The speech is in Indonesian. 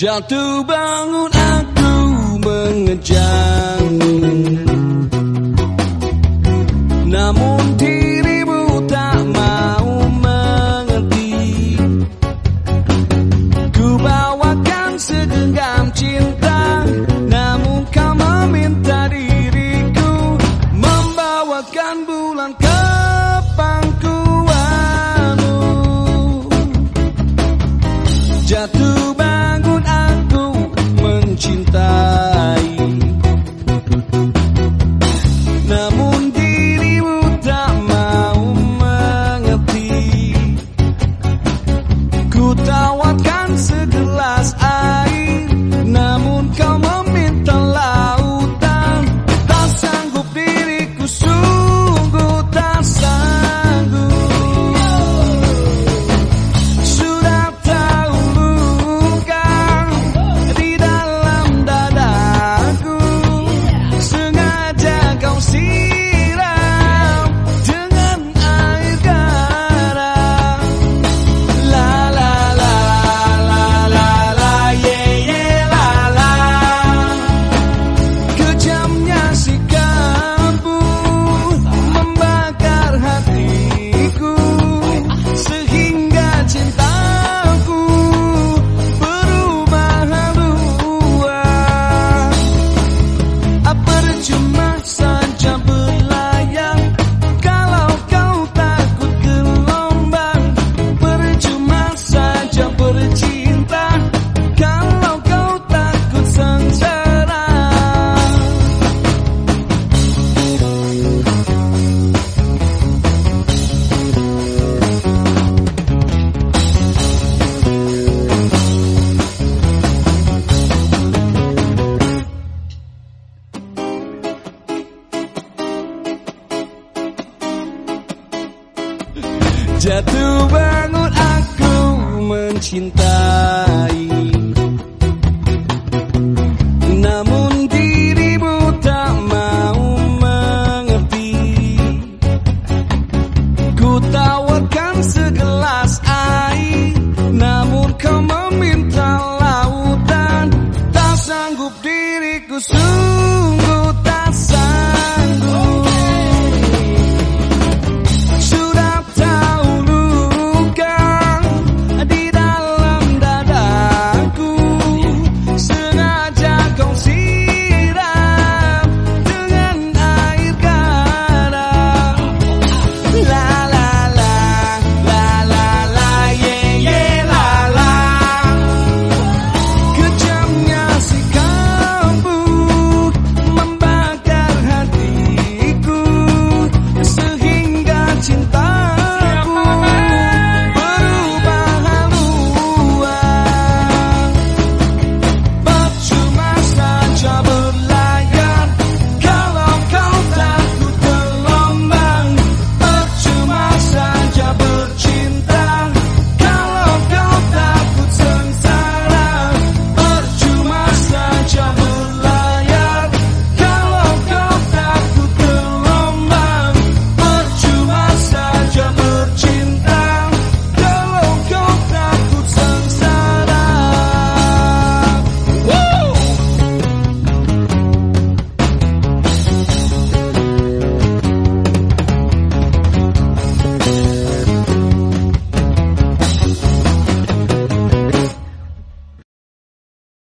Jatuh bangun aku mengejang Jatuh bangun aku mencintai. Namun dirimu tak mau mengerti. Ku tawarkan segelas air Namun kau meminta lautan. Tak sanggup diriku sungguh